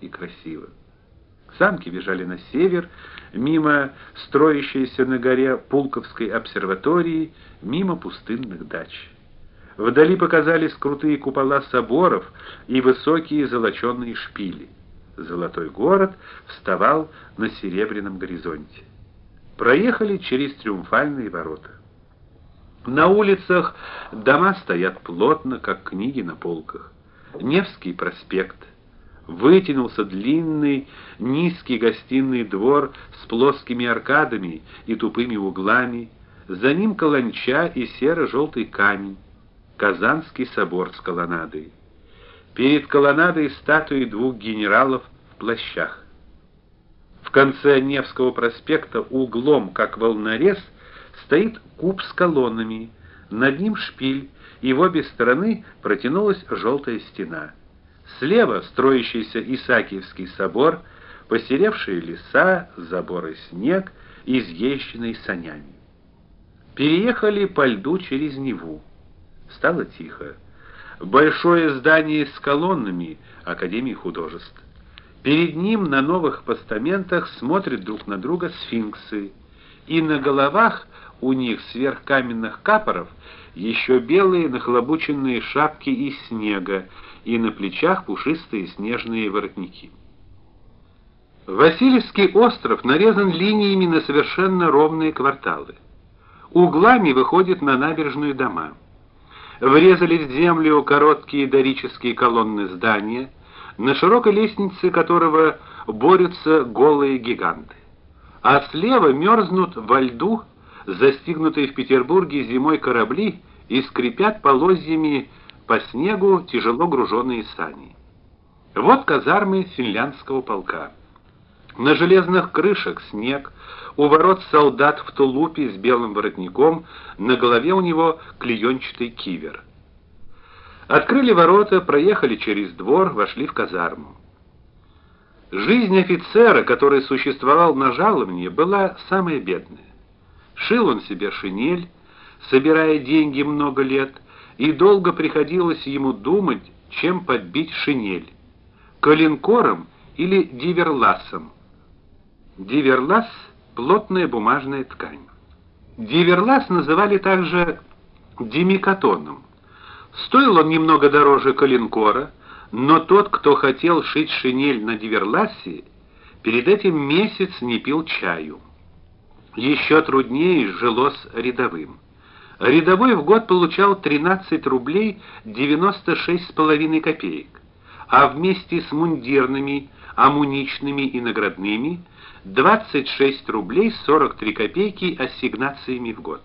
и красиво. Санки бежали на север, мимо строящейся на горе Пулковской обсерватории, мимо пустынных дач. Вдали показались крутые купола соборов и высокие золоченые шпили. Золотой город вставал на серебряном горизонте. Проехали через триумфальные ворота. На улицах дома стоят плотно, как книги на полках. Невский проспект вытянулся длинный, низкий гостиный двор с плоскими аркадами и тупыми углами, за ним каланча и серо желтый камень, Казанский собор с колоннадой. Перед колоннадой статуи двух генералов в плащах. В конце Невского проспекта углом, как волнорез, стоит куб с колоннами, над ним шпиль, и в обе стороны протянулась желтая стена. Слева строящийся Исаакиевский собор, посеревшие леса, заборы снег, изъезженный санями. Переехали по льду через Неву. Стало тихо. Большое здание с колоннами Академии художеств. Перед ним на новых постаментах смотрят друг на друга сфинксы, и на головах у них сверх каменных капоров еще белые нахлобученные шапки из снега, и на плечах пушистые снежные воротники. Васильевский остров нарезан линиями на совершенно ровные кварталы. Углами выходят на набережную дома. Врезались в землю короткие дорические колонны здания, на широкой лестнице которого борются голые гиганты. А слева мерзнут во льду застигнутые в Петербурге зимой корабли и скрипят полозьями по снегу тяжело груженные сани. Вот казармы финляндского полка. На железных крышах снег, у ворот солдат в тулупе с белым воротником, на голове у него клеенчатый кивер. Открыли ворота, проехали через двор, вошли в казарму. Жизнь офицера, который существовал на жалованье, была самая бедная. Шил он себе шинель, собирая деньги много лет, и долго приходилось ему думать, чем подбить шинель: коленкором или диверласом. Диверлас плотная бумажная ткань. Диверлас называли также демикатоном. Стоил он немного дороже коленкора, но тот, кто хотел шить шинель на диверласе, перед этим месяц не пил чаю. Еще труднее жилось рядовым. Рядовой в год получал 13 рублей 96 с половиной копеек, а вместе с мундирными, амуничными и наградными 26 рублей 43 копейки ассигнациями в год.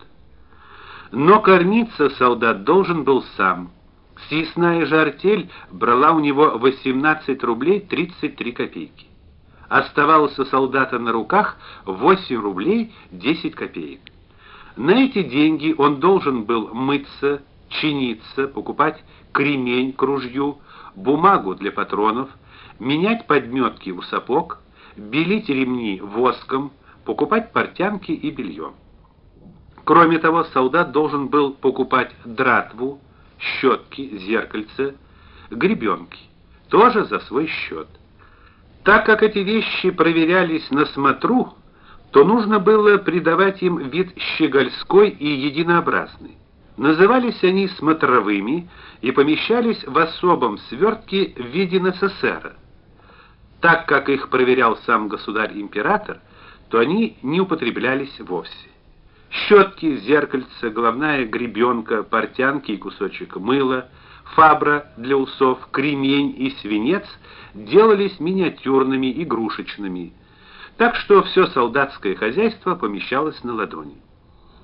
Но кормиться солдат должен был сам. Съестная же брала у него 18 рублей 33 копейки оставалось у солдата на руках 8 рублей 10 копеек. На эти деньги он должен был мыться, чиниться, покупать кремень к ружью, бумагу для патронов, менять подметки у сапог, белить ремни воском, покупать портянки и белье. Кроме того, солдат должен был покупать дратву, щетки, зеркальце, гребенки, тоже за свой счет. Так как эти вещи проверялись на смотру, то нужно было придавать им вид щегольской и единообразный. Назывались они смотровыми и помещались в особом свертке в виде НССР. Так как их проверял сам государь-император, то они не употреблялись вовсе. Щетки, зеркальце, головная гребенка, портянки и кусочек мыла — фабра для усов, кремень и свинец делались миниатюрными, игрушечными. Так что все солдатское хозяйство помещалось на ладони.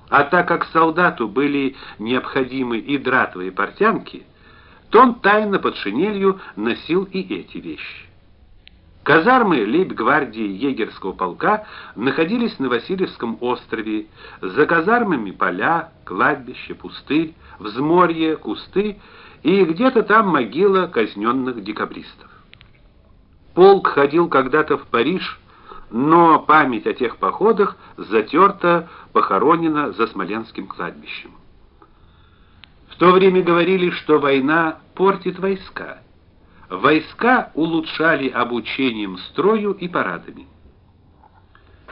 А так как солдату были необходимы и дратвы, портянки, то он тайно под шинелью носил и эти вещи. Казармы лейб-гвардии егерского полка находились на Васильевском острове. За казармами поля, кладбище, пустырь, взморье, кусты и где-то там могила казненных декабристов. Полк ходил когда-то в Париж, но память о тех походах затерта, похоронена за Смоленским кладбищем. В то время говорили, что война портит войска, Войска улучшали обучением строю и парадами.